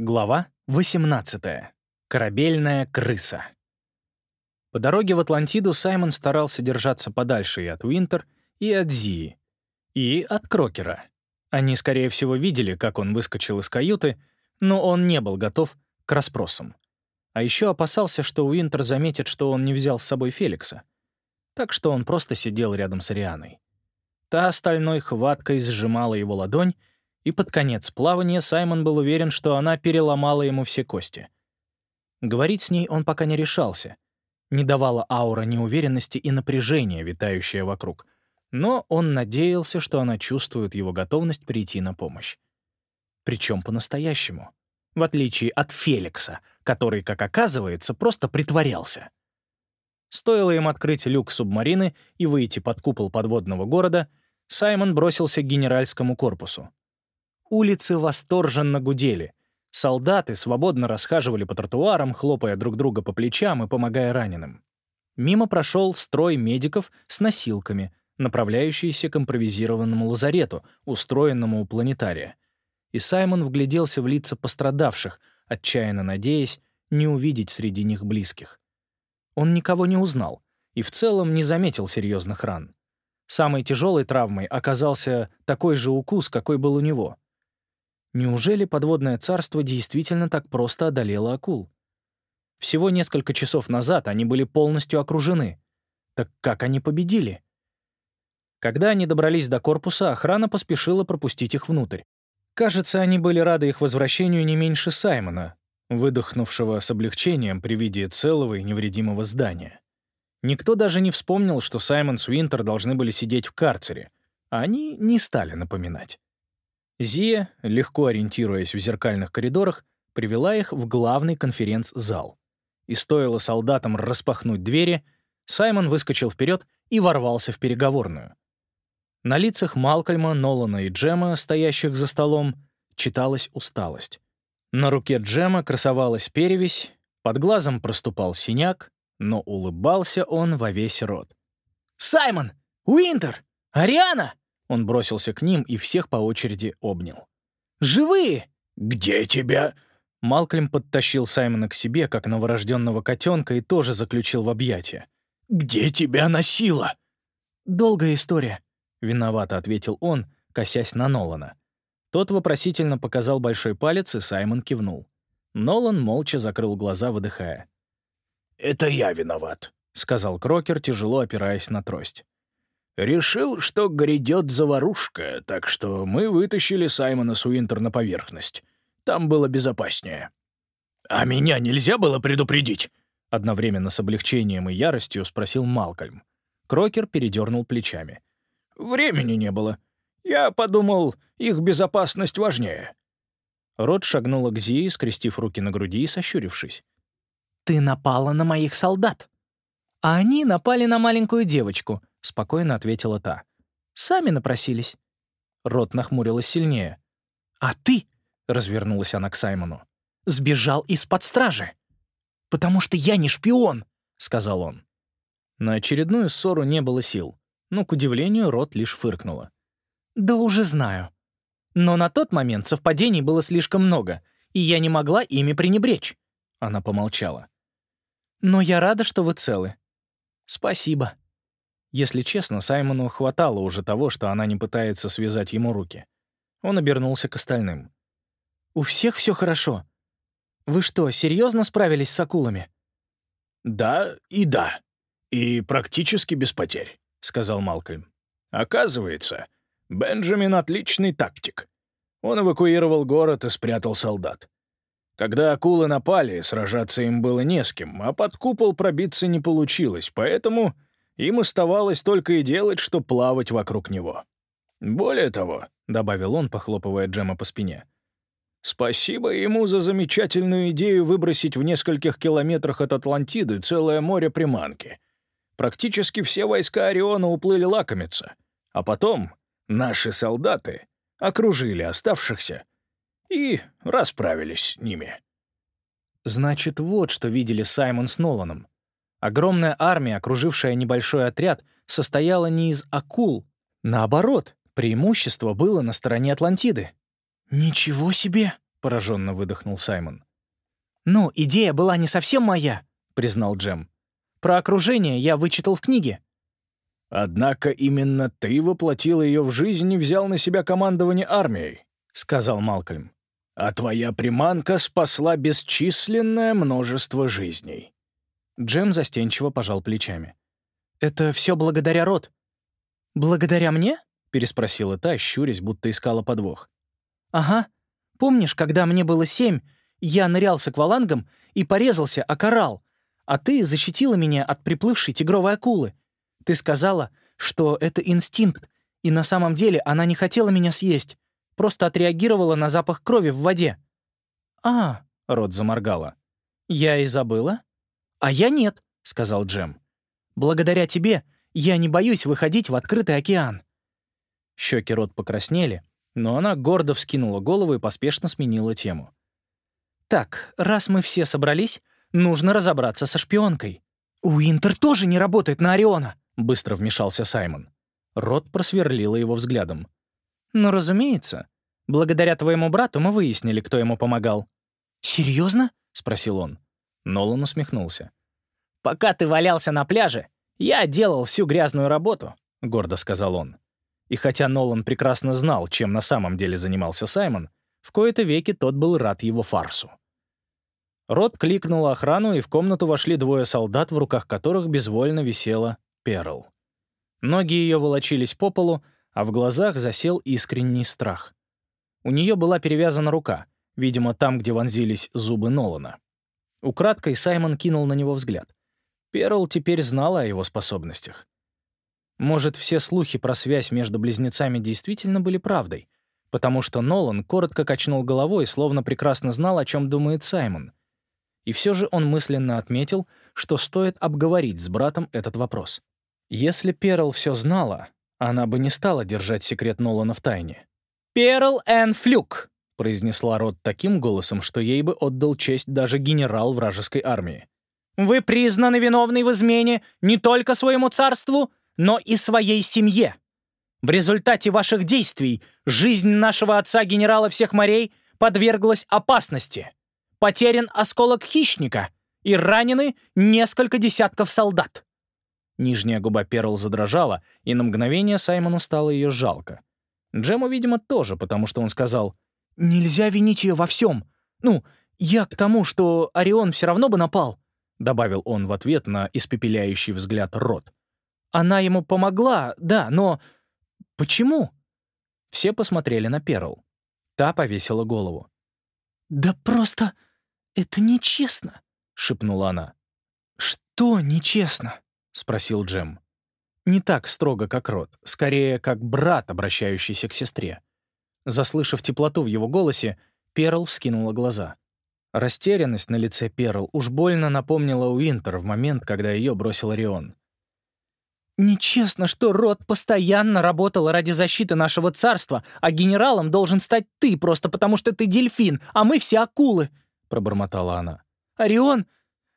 Глава 18. Корабельная крыса. По дороге в Атлантиду Саймон старался держаться подальше и от Уинтер, и от Зии, и от Крокера. Они, скорее всего, видели, как он выскочил из каюты, но он не был готов к расспросам. А еще опасался, что Уинтер заметит, что он не взял с собой Феликса. Так что он просто сидел рядом с Арианой. Та остальной хваткой сжимала его ладонь, и под конец плавания Саймон был уверен, что она переломала ему все кости. Говорить с ней он пока не решался. Не давала аура неуверенности и напряжения, витающее вокруг. Но он надеялся, что она чувствует его готовность прийти на помощь. Причем по-настоящему. В отличие от Феликса, который, как оказывается, просто притворялся. Стоило им открыть люк субмарины и выйти под купол подводного города, Саймон бросился к генеральскому корпусу. Улицы восторженно гудели. Солдаты свободно расхаживали по тротуарам, хлопая друг друга по плечам и помогая раненым. Мимо прошел строй медиков с носилками, направляющиеся к импровизированному лазарету, устроенному у планетария. И Саймон вгляделся в лица пострадавших, отчаянно надеясь не увидеть среди них близких. Он никого не узнал и в целом не заметил серьезных ран. Самой тяжелой травмой оказался такой же укус, какой был у него — Неужели подводное царство действительно так просто одолело акул? Всего несколько часов назад они были полностью окружены. Так как они победили? Когда они добрались до корпуса, охрана поспешила пропустить их внутрь. Кажется, они были рады их возвращению не меньше Саймона, выдохнувшего с облегчением при виде целого и невредимого здания. Никто даже не вспомнил, что Саймон с Уинтер должны были сидеть в карцере, а они не стали напоминать. Зия, легко ориентируясь в зеркальных коридорах, привела их в главный конференц-зал. И стоило солдатам распахнуть двери, Саймон выскочил вперед и ворвался в переговорную. На лицах Малкольма, Нолана и Джема, стоящих за столом, читалась усталость. На руке Джема красовалась перевесь, под глазом проступал синяк, но улыбался он во весь рот. «Саймон! Уинтер! Ариана!» Он бросился к ним и всех по очереди обнял. «Живые!» «Где тебя?» Малкольм подтащил Саймона к себе, как новорожденного котенка, и тоже заключил в объятия. «Где тебя носило?» «Долгая история», — виновато ответил он, косясь на Нолана. Тот вопросительно показал большой палец, и Саймон кивнул. Нолан молча закрыл глаза, выдыхая. «Это я виноват», — сказал Крокер, тяжело опираясь на трость. Решил, что грядет заварушка, так что мы вытащили Саймона Суинтер на поверхность. Там было безопаснее. «А меня нельзя было предупредить?» Одновременно с облегчением и яростью спросил Малкольм. Крокер передернул плечами. «Времени не было. Я подумал, их безопасность важнее». Рот шагнула к Зии, скрестив руки на груди и сощурившись. «Ты напала на моих солдат, а они напали на маленькую девочку. — спокойно ответила та. «Сами напросились». Рот нахмурилась сильнее. «А ты?» — развернулась она к Саймону. «Сбежал из-под стражи». «Потому что я не шпион», — сказал он. На очередную ссору не было сил, но, к удивлению, Рот лишь фыркнула. «Да уже знаю. Но на тот момент совпадений было слишком много, и я не могла ими пренебречь». Она помолчала. «Но я рада, что вы целы». «Спасибо», если честно, Саймону хватало уже того, что она не пытается связать ему руки. Он обернулся к остальным. «У всех все хорошо. Вы что, серьезно справились с акулами?» «Да и да. И практически без потерь», — сказал Малкольм. «Оказывается, Бенджамин — отличный тактик. Он эвакуировал город и спрятал солдат. Когда акулы напали, сражаться им было не с кем, а под купол пробиться не получилось, поэтому им оставалось только и делать, что плавать вокруг него. Более того, — добавил он, похлопывая Джема по спине, — спасибо ему за замечательную идею выбросить в нескольких километрах от Атлантиды целое море приманки. Практически все войска Ориона уплыли лакомиться, а потом наши солдаты окружили оставшихся и расправились с ними. Значит, вот что видели Саймон с Ноланом. Огромная армия, окружившая небольшой отряд, состояла не из акул. Наоборот, преимущество было на стороне Атлантиды. «Ничего себе!» — пораженно выдохнул Саймон. «Ну, идея была не совсем моя», — признал Джем. «Про окружение я вычитал в книге». «Однако именно ты воплотил ее в жизнь и взял на себя командование армией», — сказал Малкольм. «А твоя приманка спасла бесчисленное множество жизней». Джем застенчиво пожал плечами. «Это все благодаря Рот». «Благодаря мне?» — переспросила та, щурясь, будто искала подвох. «Ага. Помнишь, когда мне было семь, я нырял с аквалангом и порезался о коралл, а ты защитила меня от приплывшей тигровой акулы. Ты сказала, что это инстинкт, и на самом деле она не хотела меня съесть, просто отреагировала на запах крови в воде». «А», — Рот заморгала. «Я и забыла?» «А я нет», — сказал Джем. «Благодаря тебе я не боюсь выходить в открытый океан». Щеки Рот покраснели, но она гордо вскинула голову и поспешно сменила тему. «Так, раз мы все собрались, нужно разобраться со шпионкой». «Уинтер тоже не работает на Ориона», — быстро вмешался Саймон. Рот просверлила его взглядом. «Ну, разумеется. Благодаря твоему брату мы выяснили, кто ему помогал». «Серьезно?» — спросил он. Нолан усмехнулся. «Пока ты валялся на пляже, я делал всю грязную работу», — гордо сказал он. И хотя Нолан прекрасно знал, чем на самом деле занимался Саймон, в кои-то веки тот был рад его фарсу. Рот кликнул охрану, и в комнату вошли двое солдат, в руках которых безвольно висела Перл. Ноги ее волочились по полу, а в глазах засел искренний страх. У нее была перевязана рука, видимо, там, где вонзились зубы Нолана. Украдкой Саймон кинул на него взгляд. Перл теперь знала о его способностях. Может, все слухи про связь между близнецами действительно были правдой, потому что Нолан коротко качнул головой, словно прекрасно знал, о чем думает Саймон. И все же он мысленно отметил, что стоит обговорить с братом этот вопрос. Если Перл все знала, она бы не стала держать секрет Нолана в тайне. «Перл Энн Флюк», — произнесла Рот таким голосом, что ей бы отдал честь даже генерал вражеской армии. «Вы признаны виновной в измене не только своему царству, но и своей семье. В результате ваших действий жизнь нашего отца генерала всех морей подверглась опасности. Потерян осколок хищника и ранены несколько десятков солдат. Нижняя губа Перл задрожала, и на мгновение Саймону стало ее жалко. Джему, видимо, тоже, потому что он сказал, «Нельзя винить ее во всем. Ну, я к тому, что Орион все равно бы напал», добавил он в ответ на испепеляющий взгляд Рот. Она ему помогла, да, но... Почему?» Все посмотрели на Перл. Та повесила голову. «Да просто это нечестно», — шепнула она. «Что нечестно?» — спросил Джем. Не так строго, как Рот, скорее, как брат, обращающийся к сестре. Заслышав теплоту в его голосе, Перл вскинула глаза. Растерянность на лице Перл уж больно напомнила Уинтер в момент, когда ее бросил Орион. «Нечестно, что род постоянно работал ради защиты нашего царства, а генералом должен стать ты, просто потому что ты дельфин, а мы все акулы», — пробормотала она. «Орион?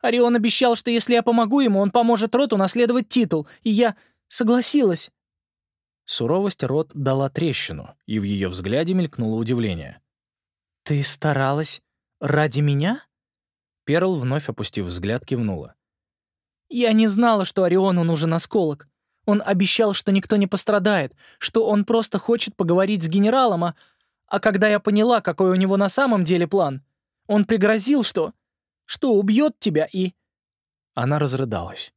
Орион обещал, что если я помогу ему, он поможет Роту наследовать титул, и я согласилась». Суровость Рот дала трещину, и в ее взгляде мелькнуло удивление. «Ты старалась ради меня?» Перл, вновь опустив взгляд, кивнула. Я не знала, что Ориону нужен осколок. Он обещал, что никто не пострадает, что он просто хочет поговорить с генералом, а... А когда я поняла, какой у него на самом деле план, он пригрозил, что... что убьет тебя и... Она разрыдалась.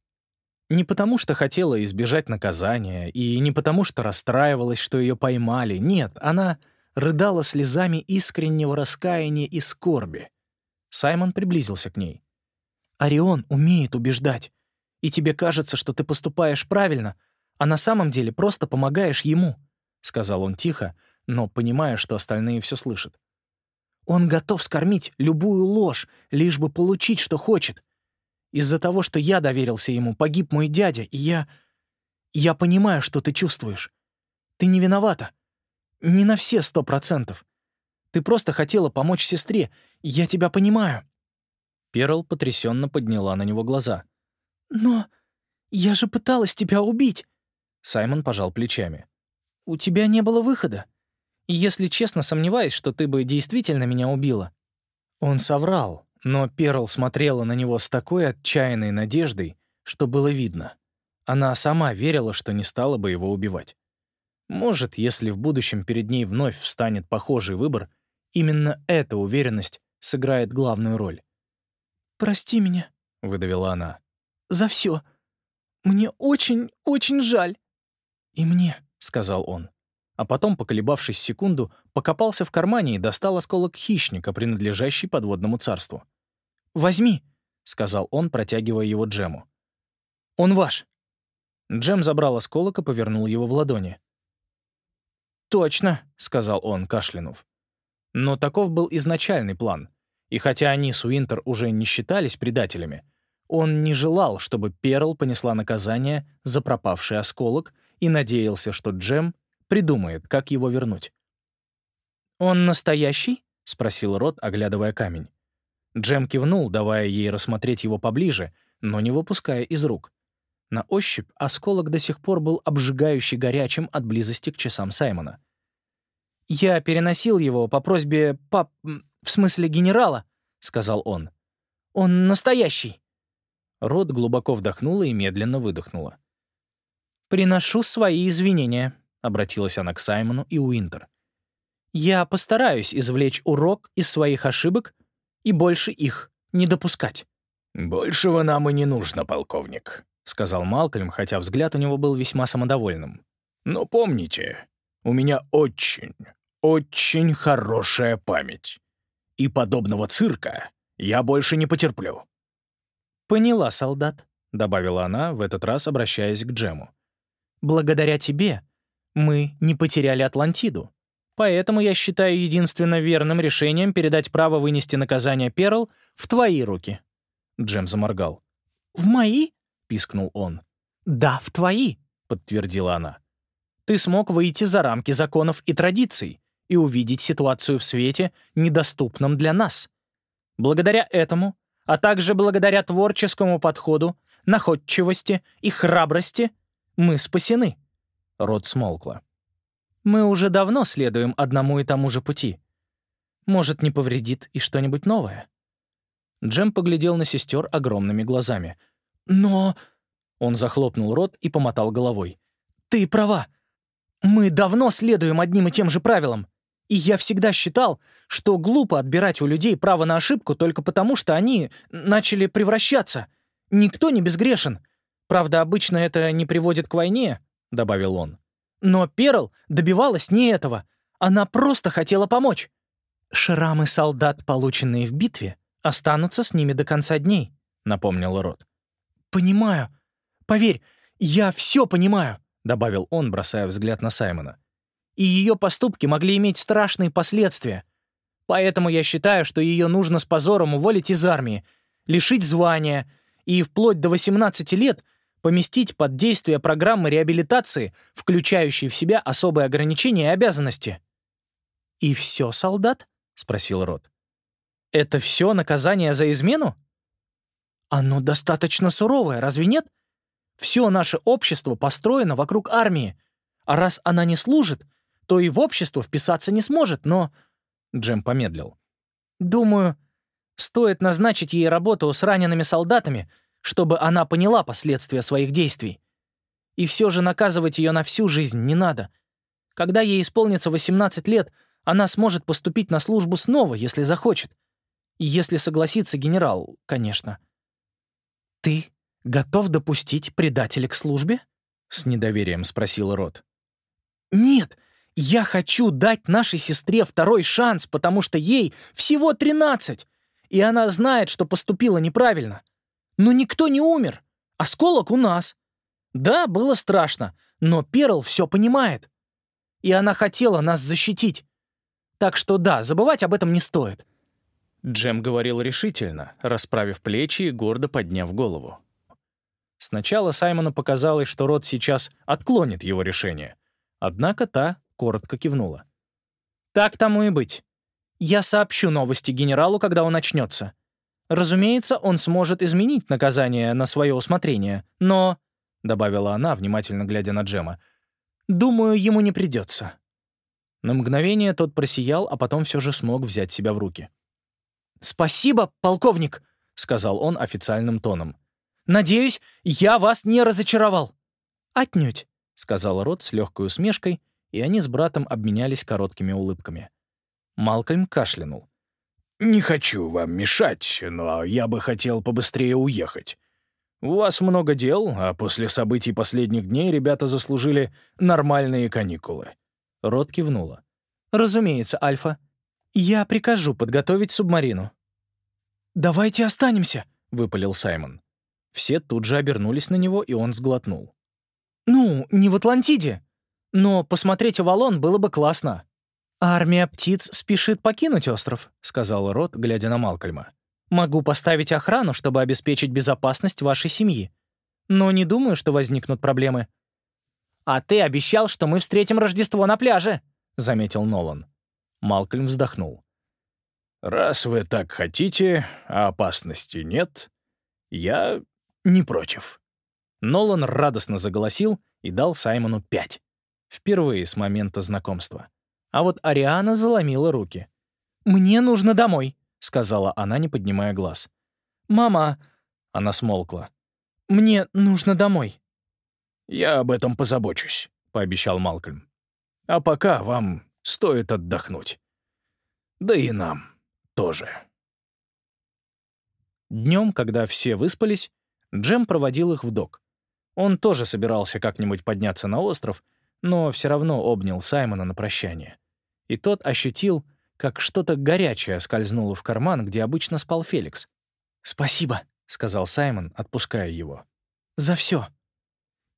Не потому, что хотела избежать наказания, и не потому, что расстраивалась, что ее поймали. Нет, она рыдала слезами искреннего раскаяния и скорби. Саймон приблизился к ней. «Орион умеет убеждать и тебе кажется, что ты поступаешь правильно, а на самом деле просто помогаешь ему», — сказал он тихо, но понимая, что остальные все слышат. «Он готов скормить любую ложь, лишь бы получить, что хочет. Из-за того, что я доверился ему, погиб мой дядя, и я... Я понимаю, что ты чувствуешь. Ты не виновата. Не на все сто процентов. Ты просто хотела помочь сестре, я тебя понимаю». Перл потрясенно подняла на него глаза — «Но я же пыталась тебя убить!» Саймон пожал плечами. «У тебя не было выхода. Если честно, сомневаюсь, что ты бы действительно меня убила». Он соврал, но Перл смотрела на него с такой отчаянной надеждой, что было видно. Она сама верила, что не стала бы его убивать. Может, если в будущем перед ней вновь встанет похожий выбор, именно эта уверенность сыграет главную роль. «Прости меня», — выдавила она. «За все. Мне очень, очень жаль». «И мне», — сказал он. А потом, поколебавшись секунду, покопался в кармане и достал осколок хищника, принадлежащий подводному царству. «Возьми», — сказал он, протягивая его Джему. «Он ваш». Джем забрал осколок и повернул его в ладони. «Точно», — сказал он, кашлянув. Но таков был изначальный план. И хотя они с Уинтер уже не считались предателями, он не желал, чтобы Перл понесла наказание за пропавший осколок и надеялся, что Джем придумает, как его вернуть. «Он настоящий?» — спросил Рот, оглядывая камень. Джем кивнул, давая ей рассмотреть его поближе, но не выпуская из рук. На ощупь осколок до сих пор был обжигающе горячим от близости к часам Саймона. «Я переносил его по просьбе пап... в смысле генерала», — сказал он. «Он настоящий». Рот глубоко вдохнула и медленно выдохнула. «Приношу свои извинения», — обратилась она к Саймону и Уинтер. «Я постараюсь извлечь урок из своих ошибок и больше их не допускать». «Большего нам и не нужно, полковник», — сказал Малкольм, хотя взгляд у него был весьма самодовольным. «Но помните, у меня очень, очень хорошая память. И подобного цирка я больше не потерплю». «Поняла, солдат», — добавила она, в этот раз обращаясь к Джему. «Благодаря тебе мы не потеряли Атлантиду. Поэтому я считаю единственно верным решением передать право вынести наказание Перл в твои руки». Джем заморгал. «В мои?» — пискнул он. «Да, в твои», — подтвердила она. «Ты смог выйти за рамки законов и традиций и увидеть ситуацию в свете, недоступном для нас. Благодаря этому а также благодаря творческому подходу, находчивости и храбрости мы спасены». Рот смолкла. «Мы уже давно следуем одному и тому же пути. Может, не повредит и что-нибудь новое?» Джем поглядел на сестер огромными глазами. «Но...» Он захлопнул рот и помотал головой. «Ты права. Мы давно следуем одним и тем же правилам. И я всегда считал, что глупо отбирать у людей право на ошибку только потому, что они начали превращаться. Никто не безгрешен. Правда, обычно это не приводит к войне, — добавил он. Но Перл добивалась не этого. Она просто хотела помочь. «Шрамы солдат, полученные в битве, останутся с ними до конца дней», — напомнил Рот. «Понимаю. Поверь, я все понимаю», — добавил он, бросая взгляд на Саймона и ее поступки могли иметь страшные последствия. Поэтому я считаю, что ее нужно с позором уволить из армии, лишить звания и вплоть до 18 лет поместить под действие программы реабилитации, включающей в себя особые ограничения и обязанности. «И все, солдат?» — спросил Рот. «Это все наказание за измену?» «Оно достаточно суровое, разве нет? Все наше общество построено вокруг армии, а раз она не служит, то и в общество вписаться не сможет, но...» Джем помедлил. «Думаю, стоит назначить ей работу с ранеными солдатами, чтобы она поняла последствия своих действий. И все же наказывать ее на всю жизнь не надо. Когда ей исполнится 18 лет, она сможет поступить на службу снова, если захочет. И если согласится генерал, конечно. «Ты готов допустить предателя к службе?» — с недоверием спросил Рот. «Нет, я хочу дать нашей сестре второй шанс, потому что ей всего 13, и она знает, что поступила неправильно. Но никто не умер. Осколок у нас. Да, было страшно, но Перл все понимает. И она хотела нас защитить. Так что да, забывать об этом не стоит. Джем говорил решительно, расправив плечи и гордо подняв голову. Сначала Саймону показалось, что Рот сейчас отклонит его решение. Однако та коротко кивнула. «Так тому и быть. Я сообщу новости генералу, когда он начнется. Разумеется, он сможет изменить наказание на свое усмотрение, но...» — добавила она, внимательно глядя на Джема. «Думаю, ему не придется». На мгновение тот просиял, а потом все же смог взять себя в руки. «Спасибо, полковник», — сказал он официальным тоном. «Надеюсь, я вас не разочаровал». «Отнюдь», — сказал Рот с легкой усмешкой, и они с братом обменялись короткими улыбками. Малкольм кашлянул. «Не хочу вам мешать, но я бы хотел побыстрее уехать. У вас много дел, а после событий последних дней ребята заслужили нормальные каникулы». Рот кивнула. «Разумеется, Альфа. Я прикажу подготовить субмарину». «Давайте останемся», — выпалил Саймон. Все тут же обернулись на него, и он сглотнул. «Ну, не в Атлантиде. Но посмотреть Авалон было бы классно». «Армия птиц спешит покинуть остров», — сказал Рот, глядя на Малкольма. «Могу поставить охрану, чтобы обеспечить безопасность вашей семьи. Но не думаю, что возникнут проблемы». «А ты обещал, что мы встретим Рождество на пляже», — заметил Нолан. Малкольм вздохнул. «Раз вы так хотите, а опасности нет, я не против». Нолан радостно заголосил и дал Саймону пять. Впервые с момента знакомства. А вот Ариана заломила руки. «Мне нужно домой», — сказала она, не поднимая глаз. «Мама...» — она смолкла. «Мне нужно домой». «Я об этом позабочусь», — пообещал Малкольм. «А пока вам стоит отдохнуть. Да и нам тоже». Днем, когда все выспались, Джем проводил их в док. Он тоже собирался как-нибудь подняться на остров, но все равно обнял Саймона на прощание. И тот ощутил, как что-то горячее скользнуло в карман, где обычно спал Феликс. «Спасибо», — сказал Саймон, отпуская его. «За все.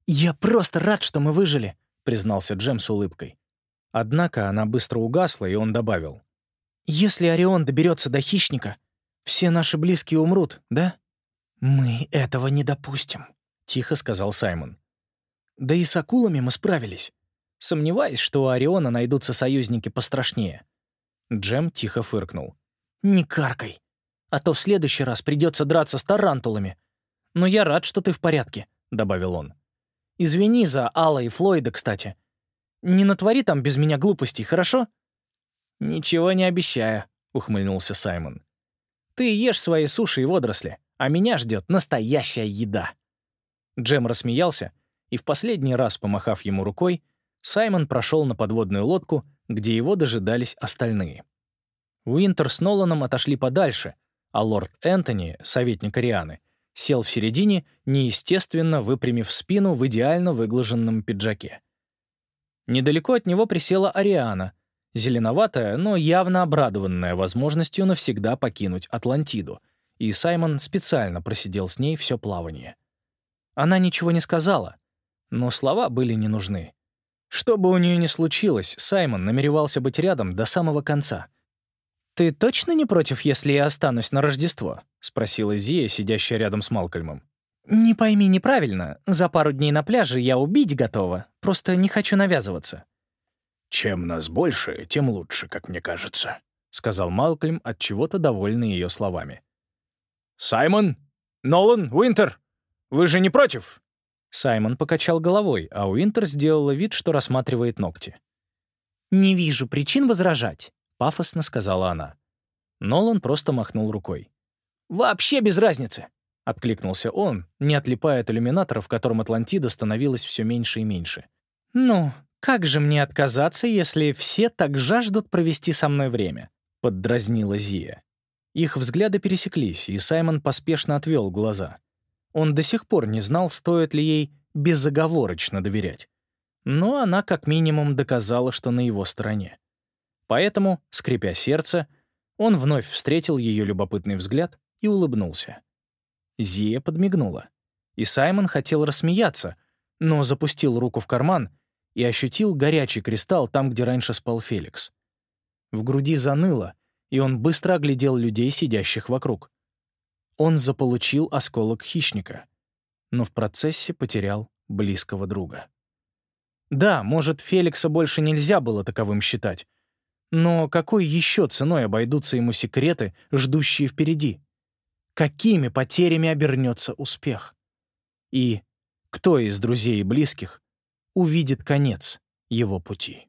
Я просто рад, что мы выжили», — признался Джем с улыбкой. Однако она быстро угасла, и он добавил. «Если Орион доберется до хищника, все наши близкие умрут, да?» «Мы этого не допустим», — тихо сказал Саймон. Да и с акулами мы справились. Сомневаюсь, что у Ориона найдутся союзники пострашнее. Джем тихо фыркнул. «Не каркай, а то в следующий раз придется драться с тарантулами. Но я рад, что ты в порядке», — добавил он. «Извини за Алла и Флойда, кстати. Не натвори там без меня глупостей, хорошо?» «Ничего не обещаю», — ухмыльнулся Саймон. «Ты ешь свои суши и водоросли, а меня ждет настоящая еда». Джем рассмеялся, и в последний раз, помахав ему рукой, Саймон прошел на подводную лодку, где его дожидались остальные. Уинтер с Ноланом отошли подальше, а лорд Энтони, советник Арианы, сел в середине, неестественно выпрямив спину в идеально выглаженном пиджаке. Недалеко от него присела Ариана, зеленоватая, но явно обрадованная возможностью навсегда покинуть Атлантиду, и Саймон специально просидел с ней все плавание. Она ничего не сказала, но слова были не нужны. Что бы у нее ни случилось, Саймон намеревался быть рядом до самого конца. «Ты точно не против, если я останусь на Рождество?» — спросила Зия, сидящая рядом с Малкольмом. «Не пойми неправильно. За пару дней на пляже я убить готова. Просто не хочу навязываться». «Чем нас больше, тем лучше, как мне кажется», — сказал Малкольм, от чего то довольный ее словами. «Саймон? Нолан? Уинтер? Вы же не против?» Саймон покачал головой, а Уинтер сделала вид, что рассматривает ногти. «Не вижу причин возражать», — пафосно сказала она. Нолан просто махнул рукой. «Вообще без разницы», — откликнулся он, не отлипая от иллюминатора, в котором Атлантида становилась все меньше и меньше. «Ну, как же мне отказаться, если все так жаждут провести со мной время?» — поддразнила Зия. Их взгляды пересеклись, и Саймон поспешно отвел глаза. Он до сих пор не знал, стоит ли ей безоговорочно доверять. Но она как минимум доказала, что на его стороне. Поэтому, скрипя сердце, он вновь встретил ее любопытный взгляд и улыбнулся. Зия подмигнула. И Саймон хотел рассмеяться, но запустил руку в карман и ощутил горячий кристалл там, где раньше спал Феликс. В груди заныло, и он быстро оглядел людей, сидящих вокруг. Он заполучил осколок хищника, но в процессе потерял близкого друга. Да, может, Феликса больше нельзя было таковым считать, но какой еще ценой обойдутся ему секреты, ждущие впереди? Какими потерями обернется успех? И кто из друзей и близких увидит конец его пути?